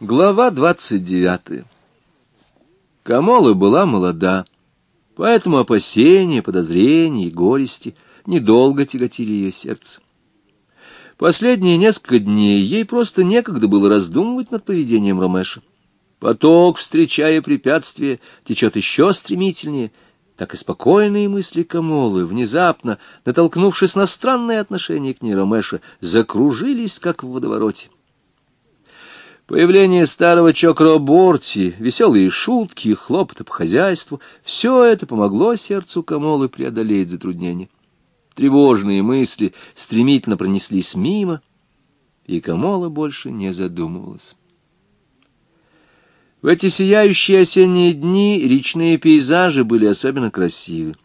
Глава двадцать девятая. Камола была молода, поэтому опасения, подозрения и горести недолго тяготили ее сердце. Последние несколько дней ей просто некогда было раздумывать над поведением Ромеша. Поток, встречая препятствия, течет еще стремительнее, так и спокойные мысли Камолы, внезапно, натолкнувшись на странное отношение к ней Ромеша, закружились, как в водовороте. Появление старого Чокро-Борти, веселые шутки, хлопоты по хозяйству — все это помогло сердцу Камолы преодолеть затруднения. Тревожные мысли стремительно пронеслись мимо, и Камола больше не задумывалась. В эти сияющие осенние дни речные пейзажи были особенно красивы.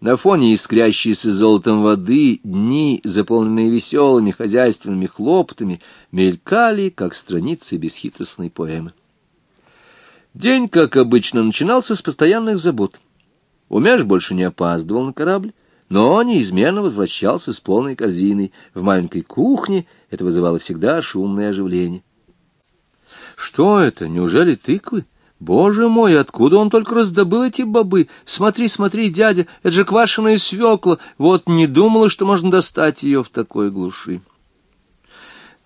На фоне искрящейся золотом воды дни, заполненные веселыми хозяйственными хлопотами, мелькали, как страницы бесхитростной поэмы. День, как обычно, начинался с постоянных забот. Умяш больше не опаздывал на корабль, но неизменно возвращался с полной корзиной. В маленькой кухне это вызывало всегда шумное оживление. «Что это? Неужели тыквы?» Боже мой, откуда он только раздобыл эти бобы? Смотри, смотри, дядя, это же квашеная свекла. Вот не думала, что можно достать ее в такой глуши.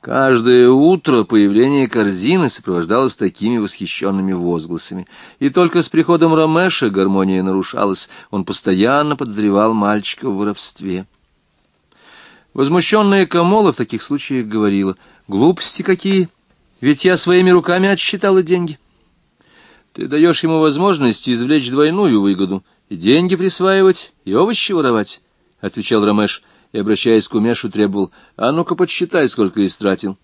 Каждое утро появление корзины сопровождалось такими восхищенными возгласами. И только с приходом Ромеша гармония нарушалась. Он постоянно подозревал мальчика в воровстве. Возмущенная Камола в таких случаях говорила, «Глупости какие! Ведь я своими руками отсчитала деньги». Ты даешь ему возможность извлечь двойную выгоду, и деньги присваивать, и овощи воровать, — отвечал Ромеш, и, обращаясь к Умешу, требовал, — а ну-ка подсчитай, сколько истратил.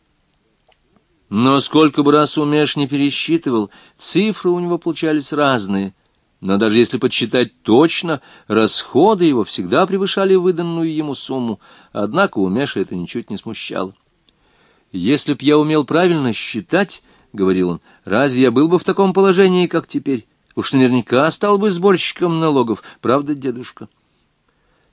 Но сколько бы раз Умеш не пересчитывал, цифры у него получались разные. Но даже если подсчитать точно, расходы его всегда превышали выданную ему сумму, однако Умеша это ничуть не смущало. Если б я умел правильно считать, — говорил он, — разве я был бы в таком положении, как теперь? Уж наверняка стал бы сборщиком налогов, правда, дедушка?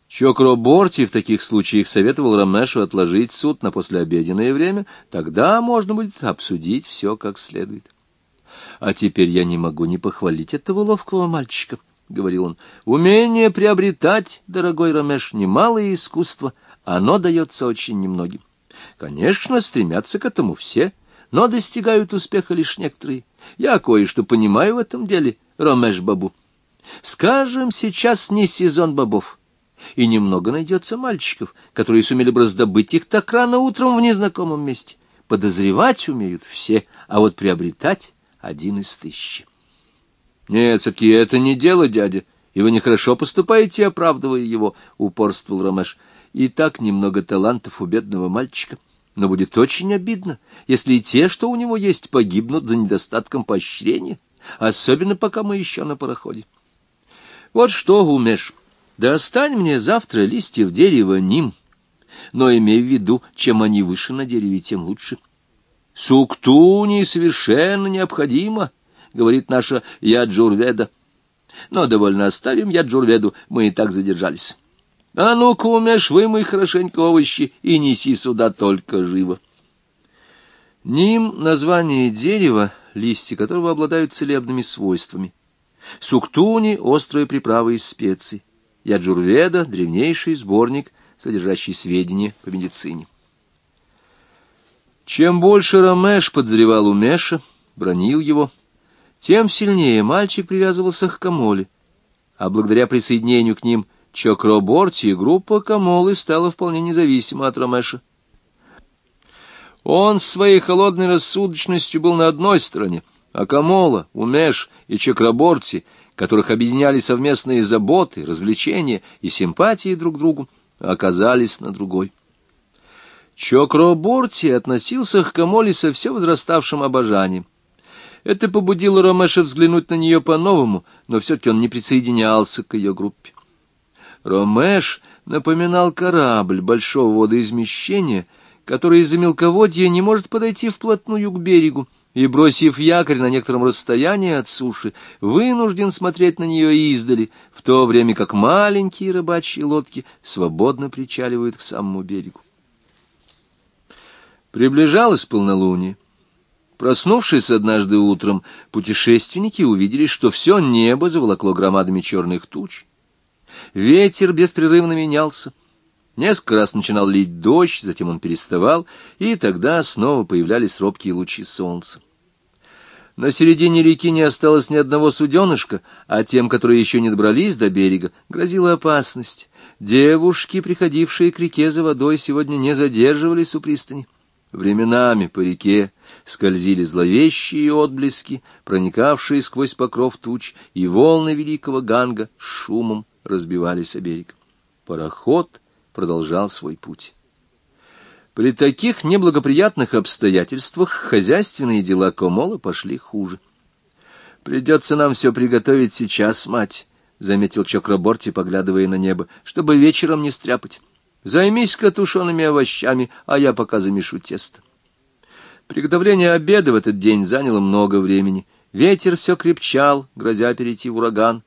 Чокро Борти в таких случаях советовал Рамешу отложить суд на послеобеденное время, тогда можно будет обсудить все как следует. — А теперь я не могу не похвалить этого ловкого мальчика, — говорил он. — Умение приобретать, дорогой Рамеш, немалое искусство, оно дается очень немногим. Конечно, стремятся к этому все — но достигают успеха лишь некоторые. Я кое-что понимаю в этом деле, Ромеш-бабу. Скажем, сейчас не сезон бобов, и немного найдется мальчиков, которые сумели бы раздобыть их так рано утром в незнакомом месте. Подозревать умеют все, а вот приобретать — один из тысячи. Нет, все-таки это не дело, дядя, и вы нехорошо поступаете, оправдывая его, — упорствовал Ромеш. И так немного талантов у бедного мальчика но будет очень обидно, если и те, что у него есть, погибнут за недостатком поощрения, особенно пока мы еще на пароходе. Вот что, умешь, достань мне завтра листьев дерева ним, но имей в виду, чем они выше на дереве, тем лучше. Суктуни совершенно необходимо, говорит наша Яджурведа. Но довольно оставим Яджурведу, мы и так задержались. А ну-ка, умешь, вымой хорошенько овощи и неси сюда только живо. Ним — название дерева, листья которого обладают целебными свойствами. Суктуни — острые приправы из специй. Яджурведа — древнейший сборник, содержащий сведения по медицине. Чем больше Рамеш подозревал Умеша, бронил его, тем сильнее мальчик привязывался к Камоле, а благодаря присоединению к ним Чокроборти группа Камолы стала вполне независима от Ромеша. Он своей холодной рассудочностью был на одной стороне, а Камола, Умеш и Чокроборти, которых объединяли совместные заботы, развлечения и симпатии друг к другу, оказались на другой. Чокроборти относился к Камоле со все возраставшим обожанием. Это побудило Ромеша взглянуть на нее по-новому, но все-таки он не присоединялся к ее группе. Ромеш напоминал корабль большого водоизмещения, который из-за мелководья не может подойти вплотную к берегу, и, бросив якорь на некотором расстоянии от суши, вынужден смотреть на нее издали, в то время как маленькие рыбачьи лодки свободно причаливают к самому берегу. Приближалось полнолуние. Проснувшись однажды утром, путешественники увидели, что все небо заволокло громадами черных туч. Ветер беспрерывно менялся. Несколько раз начинал лить дождь, затем он переставал, и тогда снова появлялись робкие лучи солнца. На середине реки не осталось ни одного суденышка, а тем, которые еще не добрались до берега, грозила опасность. Девушки, приходившие к реке за водой, сегодня не задерживались у пристани. Временами по реке скользили зловещие отблески, проникавшие сквозь покров туч, и волны великого ганга шумом разбивались о берег. Пароход продолжал свой путь. При таких неблагоприятных обстоятельствах хозяйственные дела Комола пошли хуже. «Придется нам все приготовить сейчас, мать», — заметил Чокраборти, поглядывая на небо, — «чтобы вечером не стряпать. Займись-ка тушеными овощами, а я пока замешу тесто». Приготовление обеда в этот день заняло много времени. Ветер все крепчал, грозя перейти в ураган.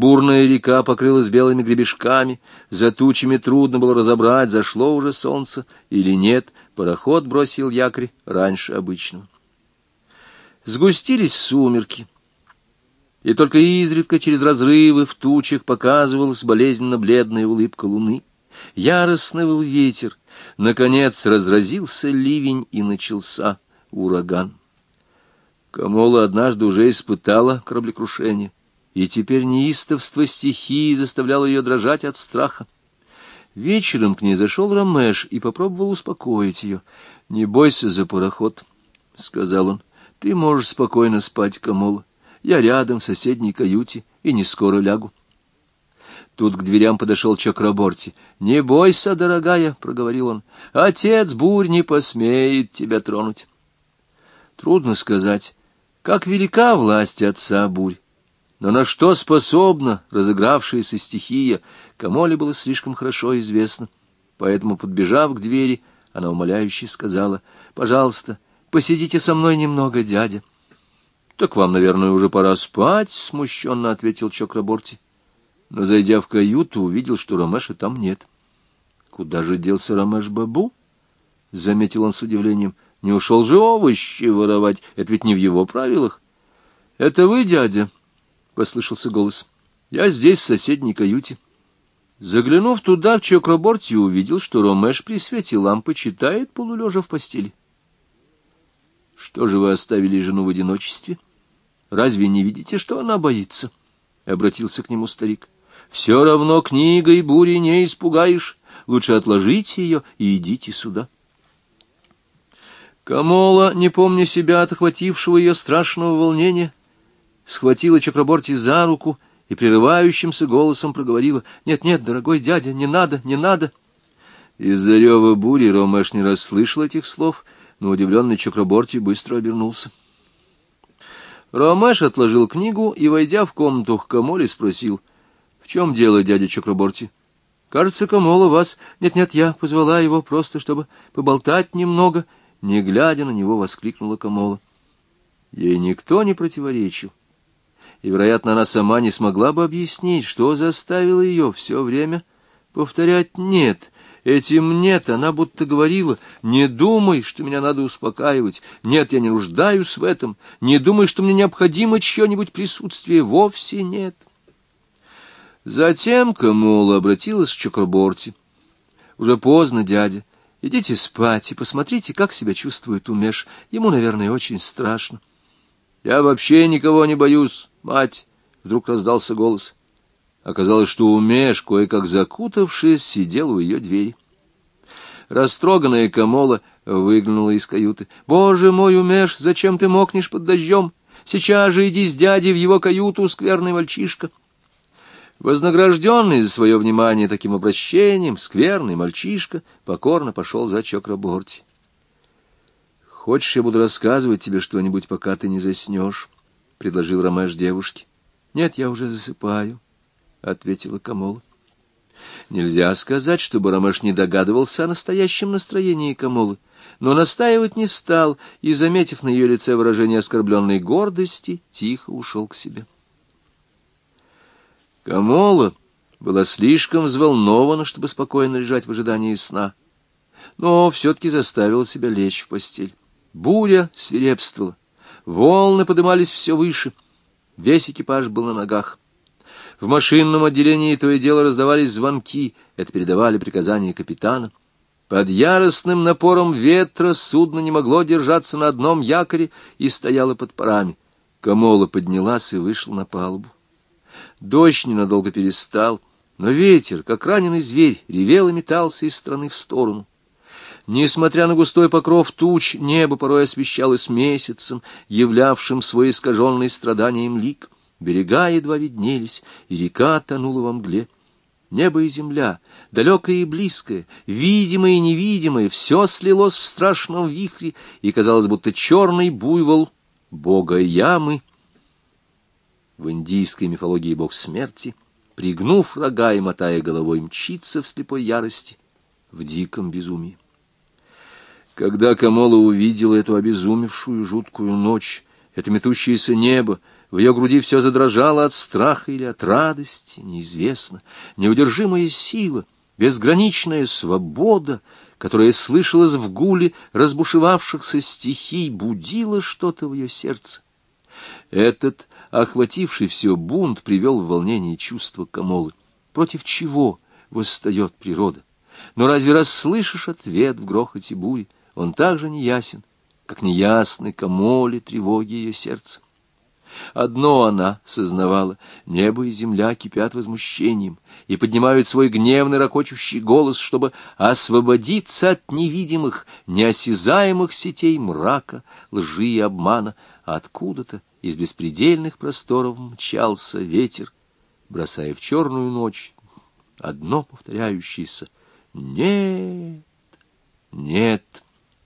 Бурная река покрылась белыми гребешками, за тучами трудно было разобрать, зашло уже солнце или нет, пароход бросил якорь раньше обычного. Сгустились сумерки, и только изредка через разрывы в тучах показывалась болезненно-бледная улыбка луны. Яростный был ветер, наконец разразился ливень и начался ураган. Камола однажды уже испытала кораблекрушение и теперь неистовство стихии заставляло ее дрожать от страха. Вечером к ней зашел Рамеш и попробовал успокоить ее. «Не бойся за пароход», — сказал он. «Ты можешь спокойно спать, Камола. Я рядом в соседней каюте и не скоро лягу». Тут к дверям подошел Чакраборти. «Не бойся, дорогая», — проговорил он. «Отец бурь не посмеет тебя тронуть». Трудно сказать, как велика власть отца бурь. Но на что способна разыгравшаяся стихия, Камоле было слишком хорошо известно. Поэтому, подбежав к двери, она умоляюще сказала, «Пожалуйста, посидите со мной немного, дядя». «Так вам, наверное, уже пора спать», — смущенно ответил Чокраборти. Но, зайдя в каюту, увидел, что Ромеша там нет. «Куда же делся Ромеш-бабу?» — заметил он с удивлением. «Не ушел же овощи воровать, это ведь не в его правилах». «Это вы, дядя?» — послышался голос. «Я здесь, в соседней каюте». Заглянув туда, в Чокроборте увидел, что Ромеш при свете лампы читает, полулежа в постели. «Что же вы оставили жену в одиночестве? Разве не видите, что она боится?» — обратился к нему старик. «Все равно книгой бури не испугаешь. Лучше отложите ее и идите сюда». Камола, не помня себя от охватившего ее страшного волнения, схватила Чакраборти за руку и прерывающимся голосом проговорила «Нет-нет, дорогой дядя, не надо, не надо». Из-за рева бури Ромеш не расслышал этих слов, но удивленный Чакраборти быстро обернулся. Ромеш отложил книгу и, войдя в комнату к Камоле, спросил «В чем дело, дядя Чакраборти?» «Кажется, Камола вас...» «Нет-нет, я позвала его просто, чтобы поболтать немного». Не глядя на него, воскликнула Камола. Ей никто не противоречил и, вероятно, она сама не смогла бы объяснить, что заставило ее все время повторять «нет». Этим «нет» она будто говорила «не думай, что меня надо успокаивать, нет, я не нуждаюсь в этом, не думай, что мне необходимо чье-нибудь присутствие, вовсе нет». Затем Камола обратилась к Чокорборти. «Уже поздно, дядя. Идите спать и посмотрите, как себя чувствует Умеш. Ему, наверное, очень страшно». «Я вообще никого не боюсь, мать!» — вдруг раздался голос. Оказалось, что Умеш, кое-как закутавшись, сидел у ее двери. Растроганная Камола выглянула из каюты. «Боже мой, Умеш, зачем ты мокнешь под дождем? Сейчас же иди с дядей в его каюту, скверный мальчишка!» Вознагражденный за свое внимание таким обращением, скверный мальчишка покорно пошел за Чокраборти. «Хочешь, я буду рассказывать тебе что-нибудь, пока ты не заснешь?» — предложил Ромеш девушке. «Нет, я уже засыпаю», — ответила Камола. Нельзя сказать, чтобы Ромеш не догадывался о настоящем настроении Камолы, но настаивать не стал и, заметив на ее лице выражение оскорбленной гордости, тихо ушел к себе. Камола была слишком взволнована, чтобы спокойно лежать в ожидании сна, но все-таки заставила себя лечь в постель. Буря свирепствовала. Волны подымались все выше. Весь экипаж был на ногах. В машинном отделении то и дело раздавались звонки, это передавали приказания капитана. Под яростным напором ветра судно не могло держаться на одном якоре и стояло под парами. Камола поднялась и вышла на палубу. Дождь ненадолго перестал, но ветер, как раненый зверь, ревел и метался из стороны в сторону. Несмотря на густой покров туч, небо порой освещалось месяцем, являвшим свой искаженный страданием лик. Берега едва виднелись, и река тонула во мгле. Небо и земля, далекое и близкое, видимое и невидимое, все слилось в страшном вихре, и казалось, будто черный буйвол бога Ямы, в индийской мифологии бог смерти, пригнув рога и мотая головой, мчится в слепой ярости, в диком безумии. Когда Камола увидела эту обезумевшую жуткую ночь, это метущееся небо, в ее груди все задрожало от страха или от радости, неизвестно. Неудержимая сила, безграничная свобода, которая слышалась в гуле разбушевавшихся стихий, будила что-то в ее сердце. Этот, охвативший все бунт, привел в волнение чувство Камолы. Против чего восстает природа? Но разве расслышишь ответ в грохоте бури? Он так же неясен, как неясны комоли тревоги ее сердца. Одно она сознавала — небо и земля кипят возмущением и поднимают свой гневный ракочущий голос, чтобы освободиться от невидимых, неосязаемых сетей мрака, лжи и обмана, откуда-то из беспредельных просторов мчался ветер, бросая в черную ночь одно повторяющееся «Нет, нет».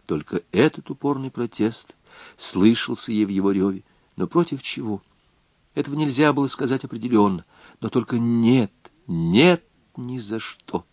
Только этот упорный протест слышался ей в его реве. Но против чего? Этого нельзя было сказать определенно. Но только нет, нет ни за что.